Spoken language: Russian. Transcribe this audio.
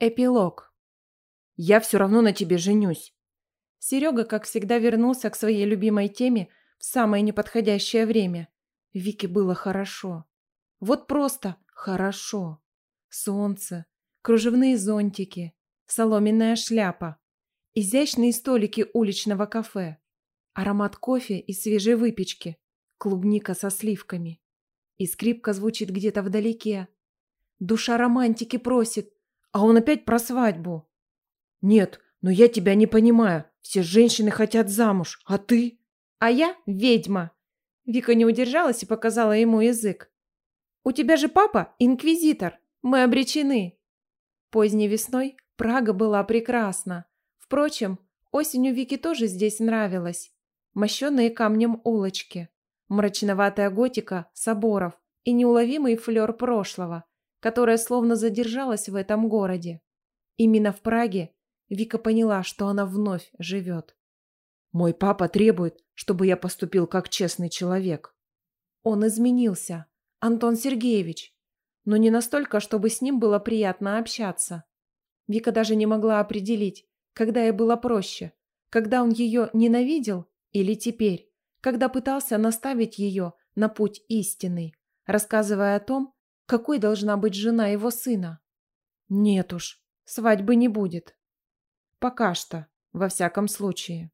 Эпилог. Я все равно на тебе женюсь. Серега, как всегда, вернулся к своей любимой теме в самое неподходящее время. Вике было хорошо. Вот просто хорошо. Солнце, кружевные зонтики, соломенная шляпа, изящные столики уличного кафе, аромат кофе и свежей выпечки, клубника со сливками. И скрипка звучит где-то вдалеке. Душа романтики просит а он опять про свадьбу. Нет, но я тебя не понимаю. Все женщины хотят замуж, а ты? А я ведьма. Вика не удержалась и показала ему язык. У тебя же папа инквизитор. Мы обречены. Поздней весной Прага была прекрасна. Впрочем, осенью Вики тоже здесь нравилась. Мощенные камнем улочки, мрачноватая готика соборов и неуловимый флер прошлого, которая словно задержалась в этом городе. Именно в Праге Вика поняла, что она вновь живет. «Мой папа требует, чтобы я поступил как честный человек». Он изменился, Антон Сергеевич, но не настолько, чтобы с ним было приятно общаться. Вика даже не могла определить, когда ей было проще, когда он ее ненавидел или теперь, когда пытался наставить ее на путь истинный, рассказывая о том, какой должна быть жена его сына? Нет уж, свадьбы не будет. Пока что, во всяком случае.